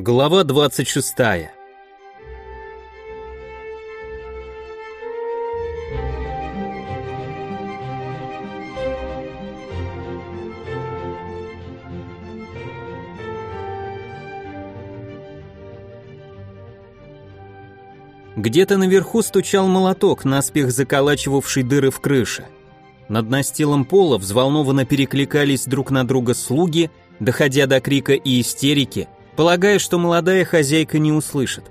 Глава 26. Где-то наверху стучал молоток, наспех заколачивавший дыры в крыше. Над настилом пола взволнованно перекликались друг на друга слуги, доходя до крика и истерики, полагая, что молодая хозяйка не услышит.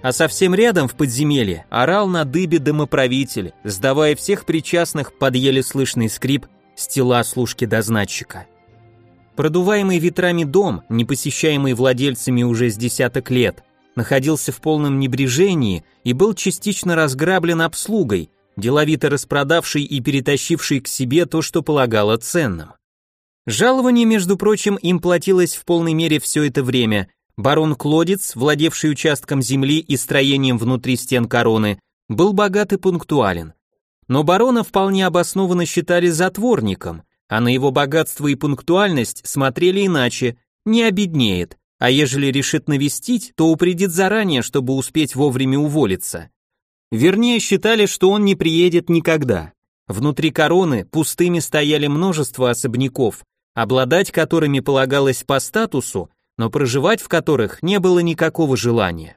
А совсем рядом в подземелье орал на дыбе домоправитель, сдавая всех причастных под еле слышный скрип стела служки-дознатчика. Продуваемый ветрами дом, не посещаемый владельцами уже с десяток лет, находился в полном небрежении и был частично разграблен обслугой, деловито распродавшей и перетащившей к себе то, что полагало ценным. Жалование, между прочим, им платилось в полной мере все это время. Барон Клодец, владевший участком земли и строением внутри стен короны, был богат и пунктуален. Но барона вполне обоснованно считали затворником, а на его богатство и пунктуальность смотрели иначе, не обеднеет, а ежели решит навестить, то упредит заранее, чтобы успеть вовремя уволиться. Вернее, считали, что он не приедет никогда. Внутри короны пустыми стояли множество особняков, обладать которыми полагалось по статусу, но проживать в которых не было никакого желания.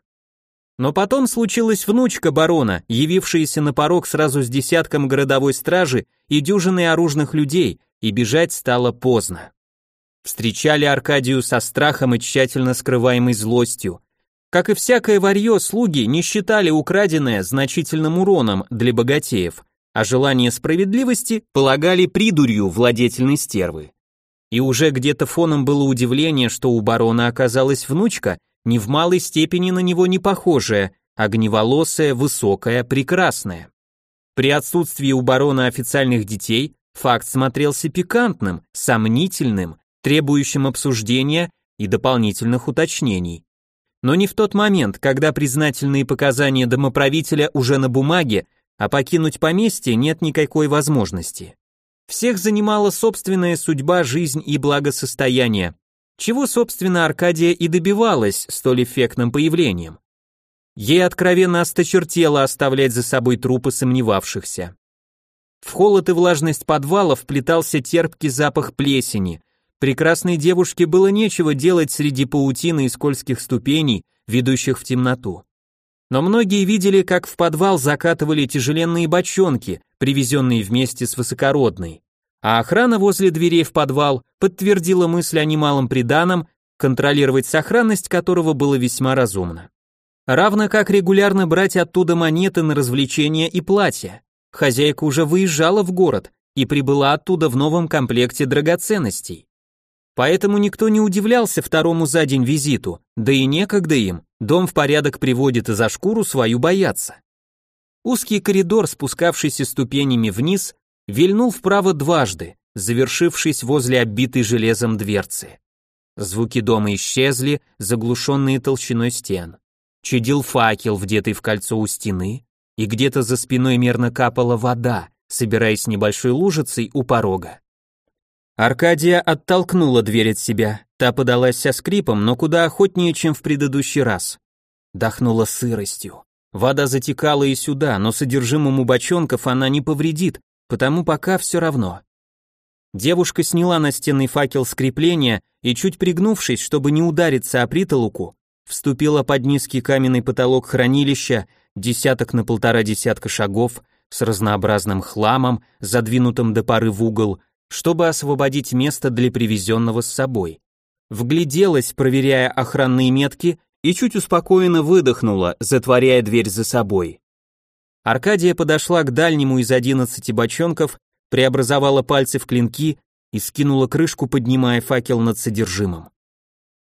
Но потом случилась внучка барона, явившаяся на порог сразу с десятком городовой стражи и дюжиной оружных людей, и бежать стало поздно. Встречали Аркадию со страхом и тщательно скрываемой злостью. Как и всякое варье, слуги не считали украденное значительным уроном для богатеев, а желание справедливости полагали придурью владетельной стервы. И уже где-то фоном было удивление, что у барона оказалась внучка, не в малой степени на него не похожая, огневолосая, высокая, прекрасная. При отсутствии у барона официальных детей факт смотрелся пикантным, сомнительным, требующим обсуждения и дополнительных уточнений. Но не в тот момент, когда признательные показания домоправителя уже на бумаге, а покинуть поместье нет никакой возможности. Всех занимала собственная судьба, жизнь и благосостояние, чего, собственно, Аркадия и добивалась столь эффектным появлением. Ей откровенно осточертело оставлять за собой трупы сомневавшихся. В холод и влажность подвала вплетался терпкий запах плесени. Прекрасной девушке было нечего делать среди паутины и скользких ступеней, ведущих в темноту. Но многие видели, как в подвал закатывали тяжеленные бочонки, привезенные вместе с высокородной. А охрана возле дверей в подвал подтвердила мысль о немалом приданом, контролировать сохранность которого было весьма разумно. Равно как регулярно брать оттуда монеты на развлечения и платья. Хозяйка уже выезжала в город и прибыла оттуда в новом комплекте драгоценностей. Поэтому никто не удивлялся второму за день визиту, да и некогда им, дом в порядок приводит и за шкуру свою боятся. Узкий коридор, спускавшийся ступенями вниз, вильнул вправо дважды, завершившись возле оббитой железом дверцы. Звуки дома исчезли, заглушенные толщиной стен. Чадил факел, вдетый в кольцо у стены, и где-то за спиной мерно капала вода, собираясь небольшой лужицей у порога. Аркадия оттолкнула дверь от себя, та подалась со скрипом, но куда охотнее, чем в предыдущий раз. Дохнула сыростью. Вода затекала и сюда, но содержимому бочонков она не повредит, потому пока все равно. Девушка сняла настенный факел с крепления и, чуть пригнувшись, чтобы не удариться о притолоку, вступила под низкий каменный потолок хранилища, десяток на полтора десятка шагов, с разнообразным хламом, задвинутым до поры в угол, чтобы освободить место для привезенного с собой. Вгляделась, проверяя охранные метки, и чуть успокоенно выдохнула, затворяя дверь за собой. Аркадия подошла к дальнему из одиннадцати бочонков, преобразовала пальцы в клинки и скинула крышку, поднимая факел над содержимым.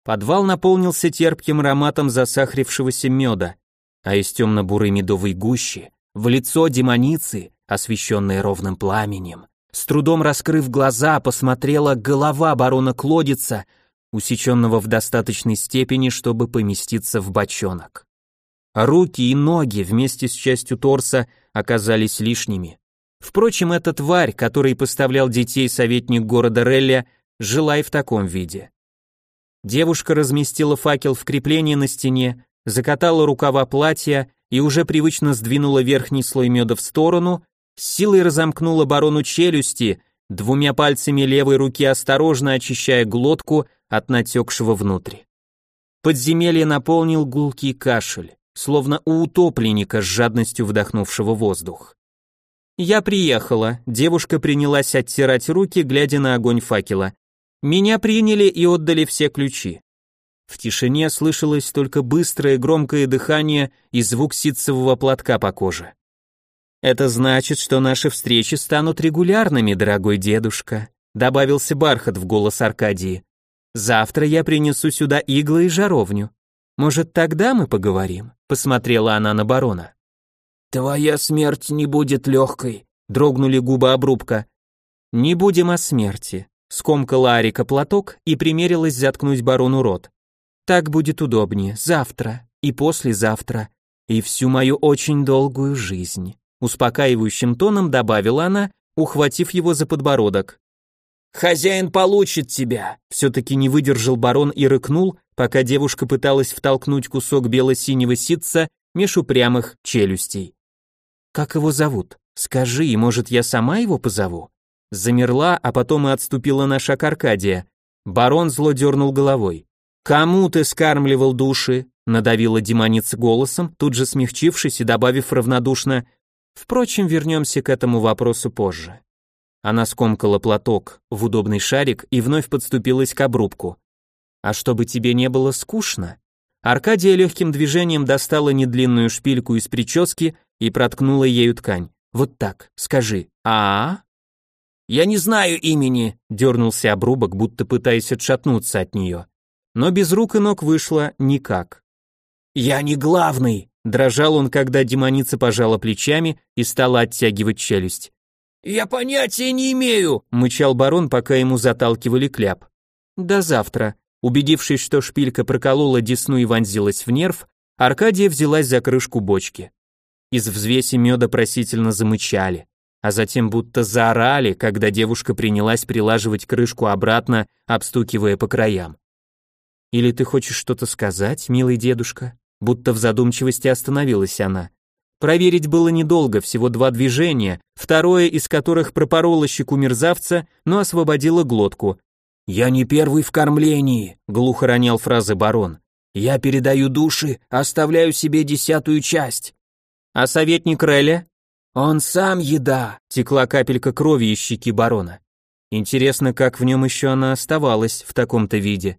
Подвал наполнился терпким ароматом засахарившегося меда, а из темно-бурой медовой гущи в лицо демоницы, освещенной ровным пламенем, с трудом раскрыв глаза, посмотрела голова барона Клодица, усеченного в достаточной степени, чтобы поместиться в бочонок. Руки и ноги вместе с частью торса оказались лишними. Впрочем, эта тварь, который поставлял детей советник города Релля, жила и в таком виде. Девушка разместила факел в креплении на стене, закатала рукава платья и уже привычно сдвинула верхний слой меда в сторону, с силой разомкнула барону челюсти, двумя пальцами левой руки осторожно очищая глотку от натекшего внутрь. Подземелье наполнил гулкий кашель, словно у утопленника с жадностью вдохнувшего воздух. «Я приехала», девушка принялась оттирать руки, глядя на огонь факела. Меня приняли и отдали все ключи. В тишине слышалось только быстрое громкое дыхание и звук ситцевого платка по коже. Это значит, что наши встречи станут регулярными, дорогой дедушка, добавился бархат в голос Аркадии. Завтра я принесу сюда иглы и жаровню. Может, тогда мы поговорим? посмотрела она на барона. Твоя смерть не будет легкой, дрогнули губы обрубка. Не будем о смерти, Скомкала Арика платок и примерилась заткнуть барону рот. Так будет удобнее, завтра и послезавтра, и всю мою очень долгую жизнь. Успокаивающим тоном добавила она, ухватив его за подбородок. «Хозяин получит тебя!» Все-таки не выдержал барон и рыкнул, пока девушка пыталась втолкнуть кусок бело-синего ситца меж упрямых челюстей. «Как его зовут? Скажи, и может я сама его позову?» Замерла, а потом и отступила на шаг Аркадия. Барон зло дернул головой. «Кому ты скармливал души?» надавила демоница голосом, тут же смягчившись и добавив равнодушно «Впрочем, вернемся к этому вопросу позже». Она скомкала платок в удобный шарик и вновь подступилась к обрубку. «А чтобы тебе не было скучно?» Аркадия легким движением достала недлинную шпильку из прически и проткнула ею ткань. «Вот так, скажи, а, «Я не знаю имени», — дернулся обрубок, будто пытаясь отшатнуться от нее. Но без рук и ног вышло никак. «Я не главный», — дрожал он, когда демоница пожала плечами и стала оттягивать челюсть. «Я понятия не имею», — мычал барон, пока ему заталкивали кляп. «До завтра». Убедившись, что шпилька проколола десну и вонзилась в нерв, Аркадия взялась за крышку бочки. Из взвеси меда просительно замычали а затем будто заорали, когда девушка принялась прилаживать крышку обратно, обстукивая по краям. «Или ты хочешь что-то сказать, милый дедушка?» Будто в задумчивости остановилась она. Проверить было недолго, всего два движения, второе из которых пропороло щеку мерзавца, но освободило глотку. «Я не первый в кормлении», — глухо ронял фразы барон. «Я передаю души, оставляю себе десятую часть». «А советник Реля?» «Он сам еда!» — текла капелька крови из щеки барона. Интересно, как в нем еще она оставалась в таком-то виде.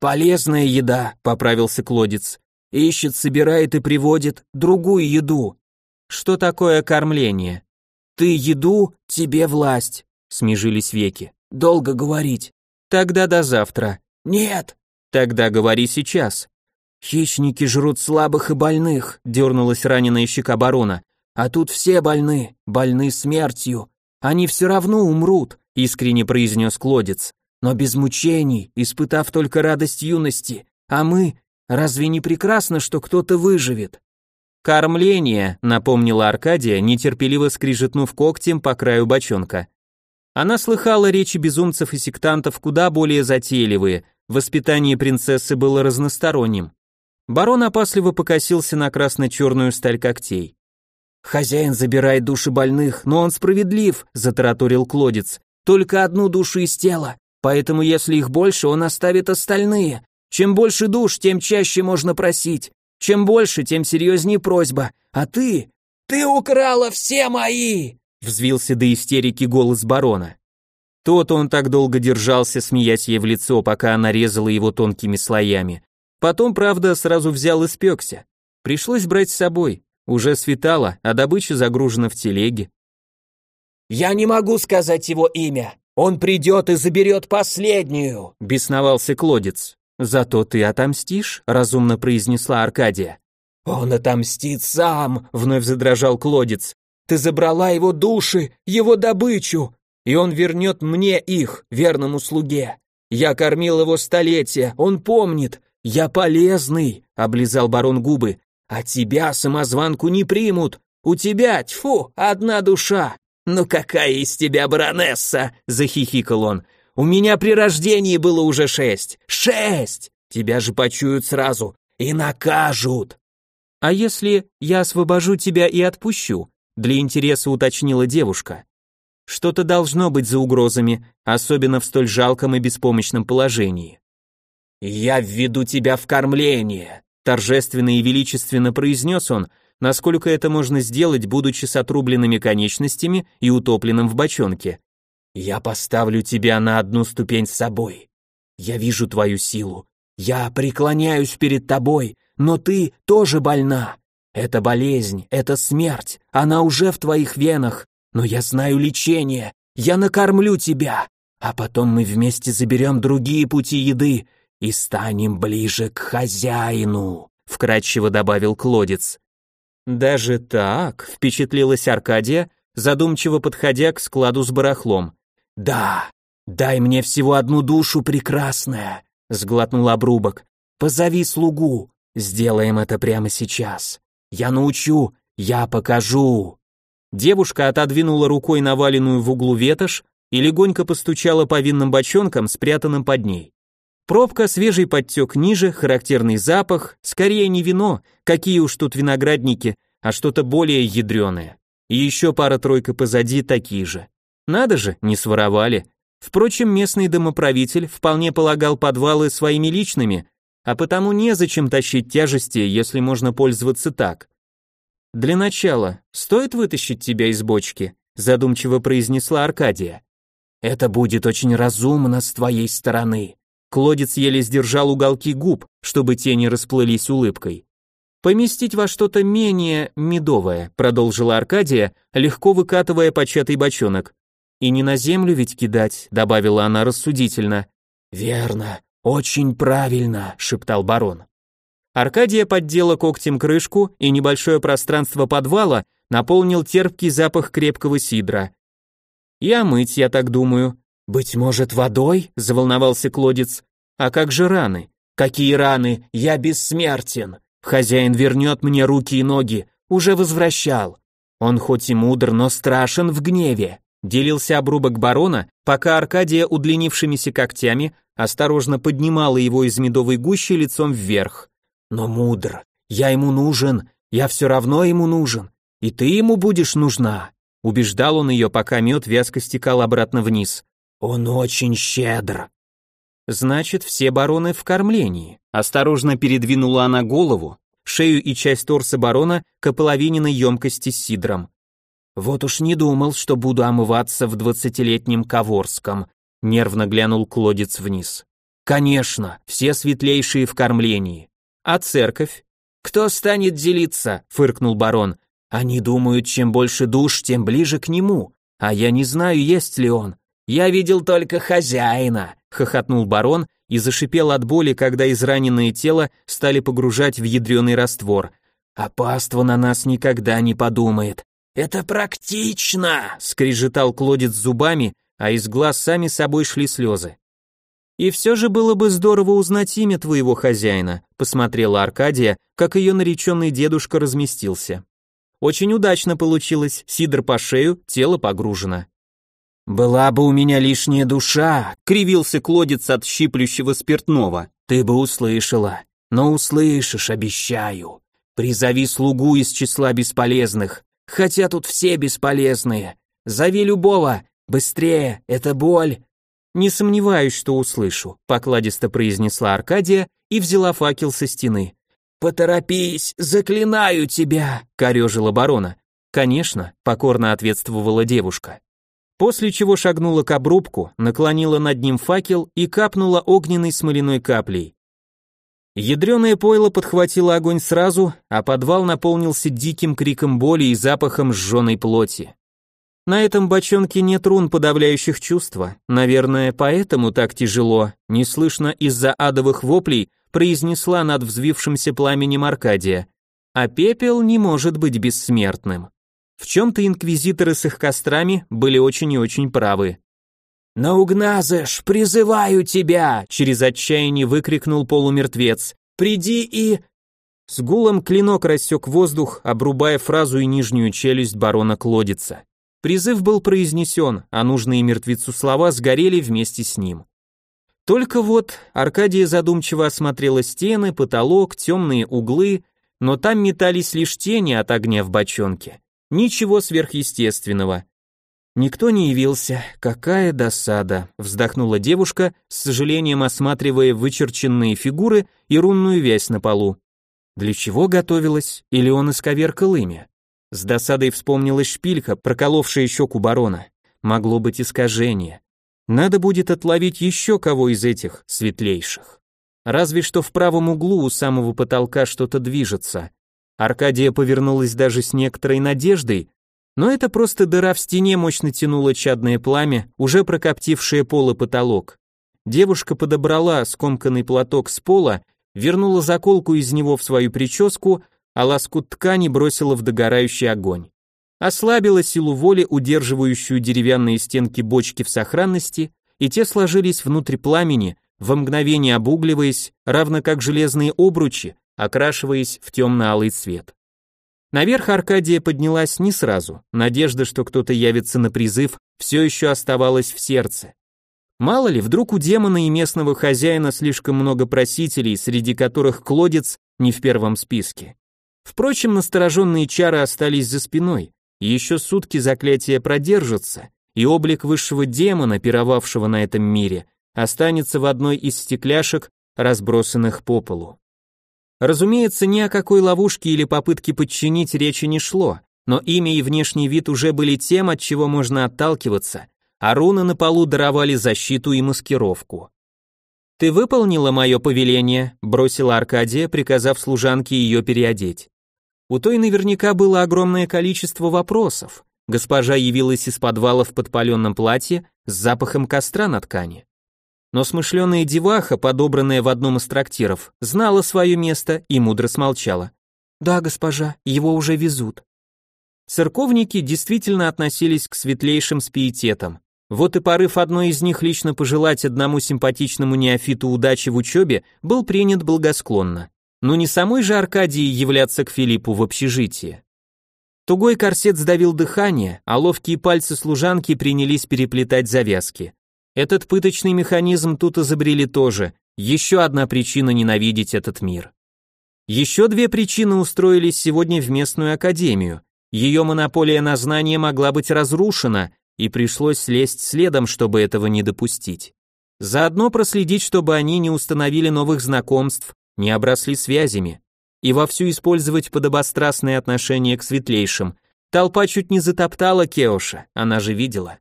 «Полезная еда», — поправился Клодец. «Ищет, собирает и приводит другую еду». «Что такое кормление?» «Ты еду, тебе власть», — смежились веки. «Долго говорить». «Тогда до завтра». «Нет». «Тогда говори сейчас». «Хищники жрут слабых и больных», — дернулась раненая щека барона. А тут все больны, больны смертью. Они все равно умрут, искренне произнес Клодец. Но без мучений, испытав только радость юности. А мы, разве не прекрасно, что кто-то выживет? Кормление, напомнила Аркадия, нетерпеливо скрижетнув когтем по краю бочонка. Она слыхала речи безумцев и сектантов куда более затейливые, воспитание принцессы было разносторонним. Барон опасливо покосился на красно-черную сталь когтей. «Хозяин забирает души больных, но он справедлив», — затараторил Клодец. «Только одну душу из тела, поэтому если их больше, он оставит остальные. Чем больше душ, тем чаще можно просить. Чем больше, тем серьезнее просьба. А ты... Ты украла все мои!» — взвился до истерики голос барона. Тот он так долго держался, смеясь ей в лицо, пока она резала его тонкими слоями. Потом, правда, сразу взял и спекся. Пришлось брать с собой. Уже светало, а добыча загружена в телеге. «Я не могу сказать его имя. Он придет и заберет последнюю», — бесновался Клодец. «Зато ты отомстишь», — разумно произнесла Аркадия. «Он отомстит сам», — вновь задрожал Клодец. «Ты забрала его души, его добычу, и он вернет мне их, верному слуге. Я кормил его столетия, он помнит. Я полезный», — облизал барон губы. А тебя, самозванку, не примут. У тебя, тьфу, одна душа. Ну какая из тебя баронесса, захихикал он. У меня при рождении было уже шесть! Шесть! Тебя же почуют сразу и накажут!» «А если я освобожу тебя и отпущу?» Для интереса уточнила девушка. Что-то должно быть за угрозами, особенно в столь жалком и беспомощном положении. «Я введу тебя в кормление», — торжественно и величественно произнес он, насколько это можно сделать, будучи с отрубленными конечностями и утопленным в бочонке. «Я поставлю тебя на одну ступень с собой. Я вижу твою силу. Я преклоняюсь перед тобой, но ты тоже больна. Это болезнь, это смерть, она уже в твоих венах, но я знаю лечение, я накормлю тебя, а потом мы вместе заберем другие пути еды и станем ближе к хозяину», — вкратчиво добавил Клодец. «Даже так?» — впечатлилась Аркадия, задумчиво подходя к складу с барахлом. «Да, дай мне всего одну душу, прекрасная», — сглотнул обрубок. «Позови слугу, Сделаем это прямо сейчас. Я научу, я покажу. Девушка отодвинула рукой наваленную в углу ветошь и легонько постучала по винным бочонкам, спрятанным под ней. Пробка, свежий подтек ниже, характерный запах, скорее не вино, какие уж тут виноградники, а что-то более ядреное. И еще пара-тройка позади такие же. Надо же, не своровали. Впрочем, местный домоправитель вполне полагал подвалы своими личными, а потому незачем тащить тяжести, если можно пользоваться так. Для начала, стоит вытащить тебя из бочки, задумчиво произнесла Аркадия. Это будет очень разумно с твоей стороны. Клодец еле сдержал уголки губ, чтобы те не расплылись улыбкой. Поместить во что-то менее медовое, продолжила Аркадия, легко выкатывая початый бочонок. И не на землю ведь кидать, добавила она рассудительно. Верно, «Очень правильно», — шептал барон. Аркадия поддела когтем крышку, и небольшое пространство подвала наполнил терпкий запах крепкого сидра. «И омыть, я так думаю». «Быть может, водой?» — заволновался Клодец. «А как же раны?» «Какие раны? Я бессмертен!» «Хозяин вернет мне руки и ноги. Уже возвращал. Он хоть и мудр, но страшен в гневе». Делился обрубок барона, пока Аркадия удлинившимися когтями осторожно поднимала его из медовой гущи лицом вверх. «Но мудр, я ему нужен, я все равно ему нужен, и ты ему будешь нужна», убеждал он ее, пока мед вязко стекал обратно вниз. «Он очень щедр». «Значит, все бароны в кормлении», осторожно передвинула она голову, шею и часть торса барона к ополовиненной емкости с сидром. «Вот уж не думал, что буду омываться в двадцатилетнем Каворском», Нервно глянул Клодец вниз. Конечно, все светлейшие в кормлении. А церковь? Кто станет делиться? фыркнул барон. Они думают, чем больше душ, тем ближе к нему. А я не знаю, есть ли он. Я видел только хозяина, хохотнул барон и зашипел от боли, когда израненное тело стали погружать в ядреный раствор. А паства на нас никогда не подумает. Это практично, скрежетал Клодец зубами, а из глаз сами собой шли слезы. «И все же было бы здорово узнать имя твоего хозяина», посмотрела Аркадия, как ее нареченный дедушка разместился. «Очень удачно получилось, сидр по шею, тело погружено». «Была бы у меня лишняя душа», — кривился Клодец от щиплющего спиртного. «Ты бы услышала, но услышишь, обещаю. Призови слугу из числа бесполезных, хотя тут все бесполезные. Зови любого, Быстрее, это боль. Не сомневаюсь, что услышу, покладисто произнесла Аркадия и взяла факел со стены. Поторопись, заклинаю тебя, корежила барона. Конечно, покорно ответствовала девушка. После чего шагнула к обрубку, наклонила над ним факел и капнула огненной смоляной каплей. Ядреное пойло подхватило огонь сразу, а подвал наполнился диким криком боли и запахом сжженной плоти. На этом бочонке нет рун, подавляющих чувства. Наверное, поэтому так тяжело, не слышно из-за адовых воплей, произнесла над взвившимся пламенем Аркадия. А пепел не может быть бессмертным. В чем-то инквизиторы с их кострами были очень и очень правы. «Наугназыш, призываю тебя!» через отчаяние выкрикнул полумертвец. «Приди и...» С гулом клинок рассек воздух, обрубая фразу и нижнюю челюсть барона Клодица. Призыв был произнесен, а нужные мертвецу слова сгорели вместе с ним. Только вот Аркадия задумчиво осмотрела стены, потолок, темные углы, но там метались лишь тени от огня в бочонке. Ничего сверхъестественного. Никто не явился. Какая досада, вздохнула девушка, с сожалением осматривая вычерченные фигуры и рунную вязь на полу. Для чего готовилась? Или он исковеркал имя? С досадой вспомнилась шпилька, проколовшая щеку барона. Могло быть искажение. Надо будет отловить еще кого из этих светлейших. Разве что в правом углу у самого потолка что-то движется. Аркадия повернулась даже с некоторой надеждой, но это просто дыра в стене мощно тянуло чадное пламя, уже прокоптившее пол и потолок. Девушка подобрала скомканный платок с пола, вернула заколку из него в свою прическу, а лоскут ткани бросила в догорающий огонь. Ослабила силу воли, удерживающую деревянные стенки бочки в сохранности, и те сложились внутрь пламени, во мгновение обугливаясь, равно как железные обручи, окрашиваясь в темно-алый цвет. Наверх Аркадия поднялась не сразу, надежда, что кто-то явится на призыв, все еще оставалась в сердце. Мало ли, вдруг у демона и местного хозяина слишком много просителей, среди которых Клодец не в первом списке. Впрочем, настороженные чары остались за спиной, еще сутки заклятие продержится, и облик высшего демона, пировавшего на этом мире, останется в одной из стекляшек, разбросанных по полу. Разумеется, ни о какой ловушке или попытке подчинить речи не шло, но имя и внешний вид уже были тем, от чего можно отталкиваться, а руны на полу даровали защиту и маскировку. «Ты выполнила мое повеление», — бросила Аркадия, приказав служанке ее переодеть. У той наверняка было огромное количество вопросов. Госпожа явилась из подвала в подпаленном платье с запахом костра на ткани. Но смышленая деваха, подобранная в одном из трактиров, знала свое место и мудро смолчала. «Да, госпожа, его уже везут». Церковники действительно относились к светлейшим с пиететом. Вот и порыв одной из них лично пожелать одному симпатичному неофиту удачи в учебе был принят благосклонно. Но не самой же Аркадии являться к Филиппу в общежитие. Тугой корсет сдавил дыхание, а ловкие пальцы служанки принялись переплетать завязки. Этот пыточный механизм тут изобрели тоже, еще одна причина ненавидеть этот мир. Еще две причины устроились сегодня в местную академию. Ее монополия на знания могла быть разрушена, и пришлось слезть следом, чтобы этого не допустить. Заодно проследить, чтобы они не установили новых знакомств, не обросли связями, и вовсю использовать подобострастное отношение к светлейшим. Толпа чуть не затоптала Кеоша, она же видела.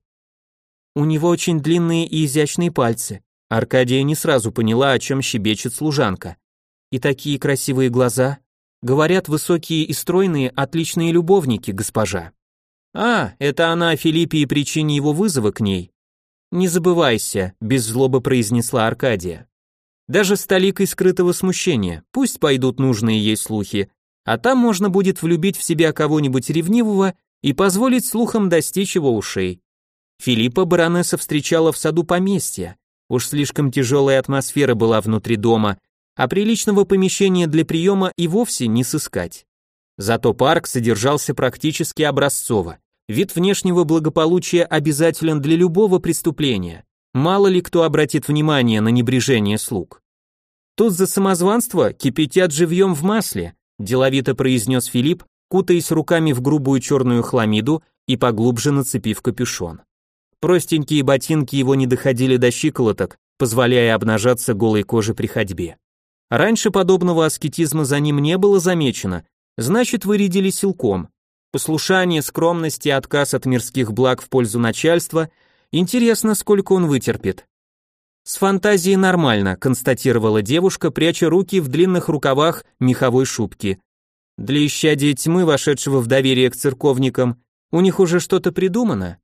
У него очень длинные и изящные пальцы. Аркадия не сразу поняла, о чем щебечет служанка. И такие красивые глаза. Говорят, высокие и стройные, отличные любовники, госпожа. А, это она о Филиппе и причине его вызова к ней. Не забывайся, без злобы произнесла Аркадия. Даже с толикой скрытого смущения, пусть пойдут нужные ей слухи, а там можно будет влюбить в себя кого-нибудь ревнивого и позволить слухам достичь его ушей. Филиппа баронесса встречала в саду поместья. Уж слишком тяжелая атмосфера была внутри дома, а приличного помещения для приема и вовсе не сыскать. Зато парк содержался практически образцово. Вид внешнего благополучия обязателен для любого преступления. Мало ли кто обратит внимание на небрежение слуг. Тут за самозванство кипятят живьем в масле, деловито произнес Филипп, кутаясь руками в грубую черную хламиду и поглубже нацепив капюшон. Простенькие ботинки его не доходили до щиколоток, позволяя обнажаться голой коже при ходьбе. Раньше подобного аскетизма за ним не было замечено, значит, вырядили силком. Послушание, скромность и отказ от мирских благ в пользу начальства. Интересно, сколько он вытерпит. С фантазией нормально, констатировала девушка, пряча руки в длинных рукавах меховой шубки. Для исчадия тьмы, вошедшего в доверие к церковникам, у них уже что-то придумано.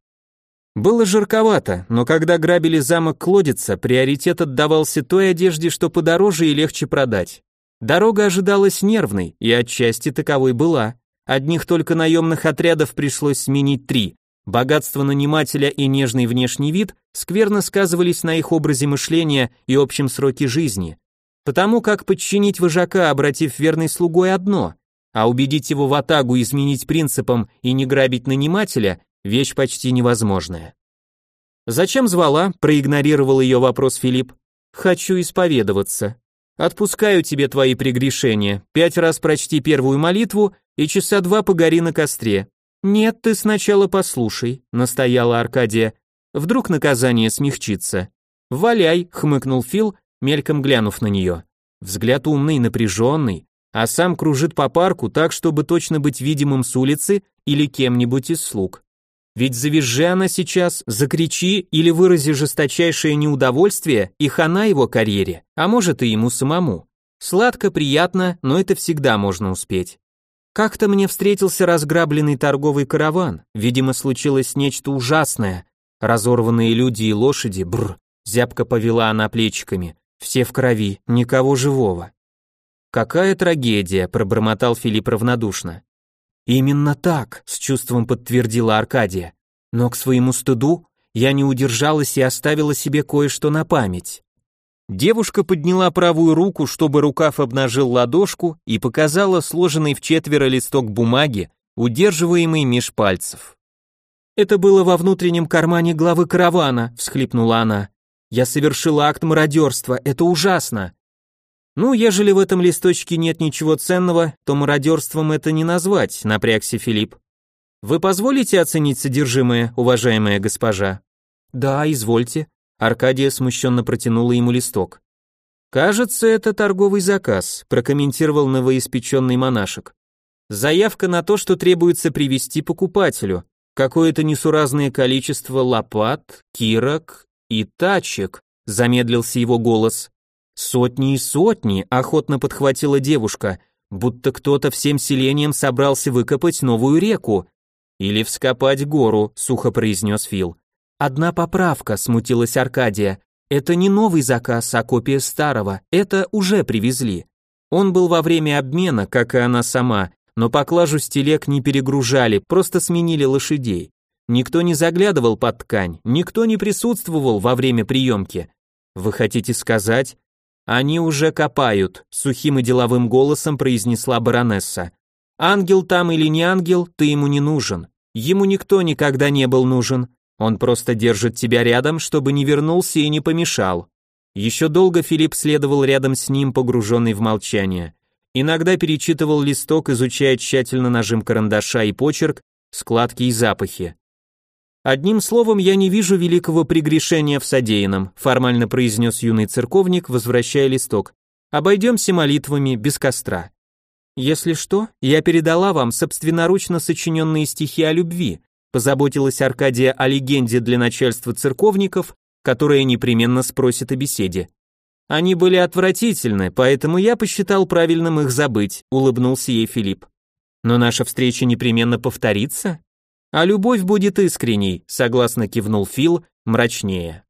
Было жарковато, но когда грабили замок Клодица, приоритет отдавался той одежде, что подороже и легче продать. Дорога ожидалась нервной, и отчасти таковой была. Одних только наемных отрядов пришлось сменить три. Богатство нанимателя и нежный внешний вид скверно сказывались на их образе мышления и общем сроке жизни. Потому как подчинить вожака, обратив верной слугой одно, а убедить его в атагу изменить принципам и не грабить нанимателя Вещь почти невозможная. Зачем звала? проигнорировал ее вопрос Филипп. Хочу исповедоваться. Отпускаю тебе твои прегрешения. Пять раз прочти первую молитву и часа два погори на костре. Нет, ты сначала послушай, настояла Аркадия. Вдруг наказание смягчится. Валяй, хмыкнул Фил, мельком глянув на нее. Взгляд умный, напряженный, а сам кружит по парку так, чтобы точно быть видимым с улицы или кем-нибудь из слуг. Ведь завизжи она сейчас, закричи или вырази жесточайшее неудовольствие, и хана его карьере, а может и ему самому. Сладко, приятно, но это всегда можно успеть. Как-то мне встретился разграбленный торговый караван, видимо, случилось нечто ужасное. Разорванные люди и лошади, бр, зябко повела она плечиками, все в крови, никого живого. Какая трагедия, пробормотал Филипп равнодушно. Именно так, с чувством подтвердила Аркадия. Но к своему стыду я не удержалась и оставила себе кое-что на память. Девушка подняла правую руку, чтобы рукав обнажил ладошку и показала сложенный в четверо листок бумаги, удерживаемый меж пальцев. Это было во внутреннем кармане главы каравана, всхлипнула она. Я совершила акт мародерства, это ужасно. Ну, ежели в этом листочке нет ничего ценного, то мародерством это не назвать, напрягся Филипп. Вы позволите оценить содержимое, уважаемая госпожа? Да, извольте. Аркадия смущенно протянула ему листок. Кажется, это торговый заказ, прокомментировал новоиспеченный монашек. Заявка на то, что требуется привести покупателю. Какое-то несуразное количество лопат, кирок и тачек, замедлился его голос. Сотни и сотни, охотно подхватила девушка, будто кто-то всем селением собрался выкопать новую реку. Или вскопать гору, сухо произнес Фил. Одна поправка, смутилась Аркадия. Это не новый заказ, а копия старого. Это уже привезли. Он был во время обмена, как и она сама, но поклажу с телег не перегружали, просто сменили лошадей. Никто не заглядывал под ткань, никто не присутствовал во время приемки. Вы хотите сказать, «Они уже копают», — сухим и деловым голосом произнесла баронесса. «Ангел там или не ангел, ты ему не нужен. Ему никто никогда не был нужен. Он просто держит тебя рядом, чтобы не вернулся и не помешал». Еще долго Филипп следовал рядом с ним, погруженный в молчание. Иногда перечитывал листок, изучая тщательно нажим карандаша и почерк, складки и запахи. Одним словом, я не вижу великого прегрешения в содеянном, формально произнес юный церковник, возвращая листок. Обойдемся молитвами без костра. Если что, я передала вам собственноручно сочиненные стихи о любви, позаботилась Аркадия о легенде для начальства церковников, которое непременно спросит о беседе. Они были отвратительны, поэтому я посчитал правильным их забыть, улыбнулся ей Филипп. Но наша встреча непременно повторится? А любовь будет искренней, согласно кивнул Фил, мрачнее.